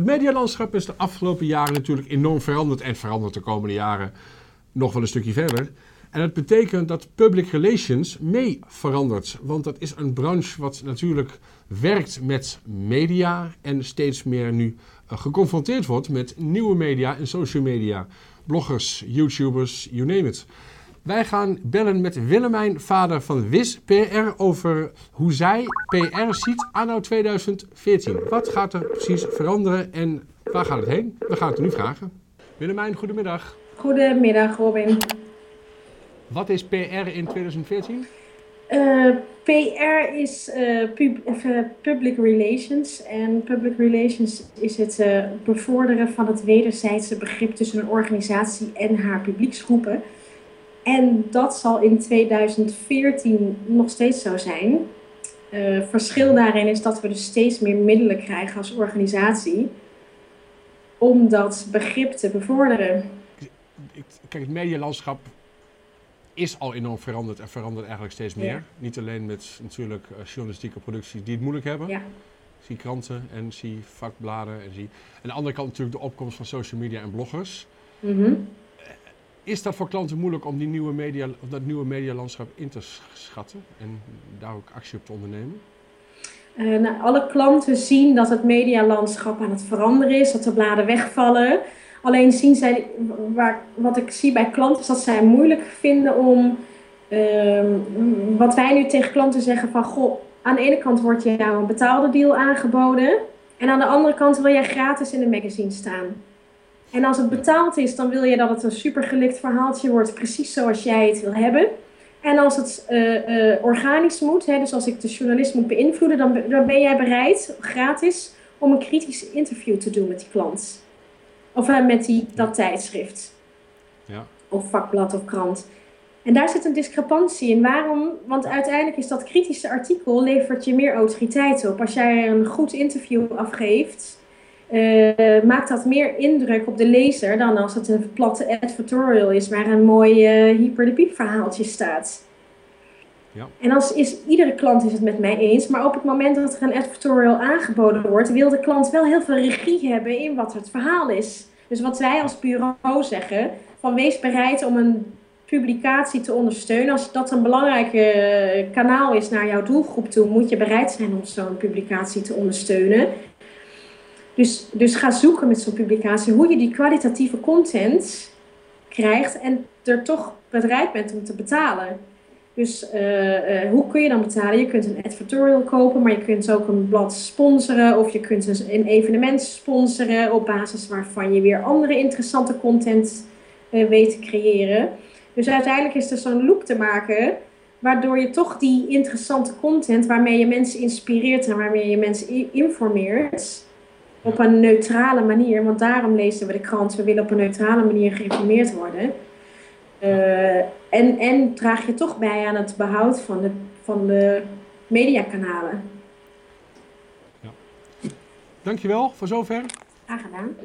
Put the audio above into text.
Het medialandschap is de afgelopen jaren natuurlijk enorm veranderd en verandert de komende jaren nog wel een stukje verder. En dat betekent dat public relations mee verandert. Want dat is een branche wat natuurlijk werkt met media en steeds meer nu uh, geconfronteerd wordt met nieuwe media en social media. Bloggers, YouTubers, you name it. Wij gaan bellen met Willemijn, vader van WIS PR, over hoe zij PR ziet anno 2014. Wat gaat er precies veranderen en waar gaat het heen? We gaan het nu vragen. Willemijn, goedemiddag. Goedemiddag, Robin. Wat is PR in 2014? Uh, PR is uh, pub public relations. En public relations is het bevorderen van het wederzijdse begrip tussen een organisatie en haar publieksgroepen. En dat zal in 2014 nog steeds zo zijn. Uh, verschil daarin is dat we dus steeds meer middelen krijgen als organisatie om dat begrip te bevorderen. Kijk, het medialandschap is al enorm veranderd en verandert eigenlijk steeds meer. Ja. Niet alleen met natuurlijk uh, journalistieke producties die het moeilijk hebben. Ja. Zie kranten en zie vakbladen en zie... Aan de andere kant natuurlijk de opkomst van social media en bloggers. Mm -hmm. Is dat voor klanten moeilijk om die nieuwe media, of dat nieuwe medialandschap in te schatten en daar ook actie op te ondernemen? Uh, nou, alle klanten zien dat het medialandschap aan het veranderen is, dat de bladen wegvallen. Alleen zien zij, waar, wat ik zie bij klanten, is dat zij moeilijk vinden om, uh, wat wij nu tegen klanten zeggen van, goh, aan de ene kant wordt je nou een betaalde deal aangeboden en aan de andere kant wil jij gratis in een magazine staan. En als het betaald is, dan wil je dat het een supergelikt verhaaltje wordt, precies zoals jij het wil hebben. En als het uh, uh, organisch moet, hè, dus als ik de journalist moet beïnvloeden, dan, dan ben jij bereid, gratis, om een kritisch interview te doen met die klant. Of uh, met die, dat tijdschrift. Ja. Of vakblad of krant. En daar zit een discrepantie in. Waarom? Want uiteindelijk is dat kritische artikel levert je meer autoriteit op. Als jij een goed interview afgeeft, uh, maakt dat meer indruk op de lezer dan als het een platte advertorial is waar een mooi uh, verhaaltje staat. Ja. En als is, iedere klant is het met mij eens, maar op het moment dat er een advertorial aangeboden wordt, wil de klant wel heel veel regie hebben in wat het verhaal is. Dus wat wij als bureau zeggen, van wees bereid om een publicatie te ondersteunen. Als dat een belangrijk uh, kanaal is naar jouw doelgroep toe, moet je bereid zijn om zo'n publicatie te ondersteunen. Dus, dus ga zoeken met zo'n publicatie hoe je die kwalitatieve content krijgt en er toch bereid bent om te betalen. Dus uh, uh, hoe kun je dan betalen? Je kunt een advertorial kopen, maar je kunt ook een blad sponsoren of je kunt een evenement sponsoren op basis waarvan je weer andere interessante content uh, weet te creëren. Dus uiteindelijk is er zo'n loop te maken waardoor je toch die interessante content waarmee je mensen inspireert en waarmee je mensen informeert, op een neutrale manier, want daarom lezen we de krant. We willen op een neutrale manier geïnformeerd worden. Uh, en, en draag je toch bij aan het behoud van de, van de mediakanalen. Ja. Dankjewel voor zover. Graag gedaan.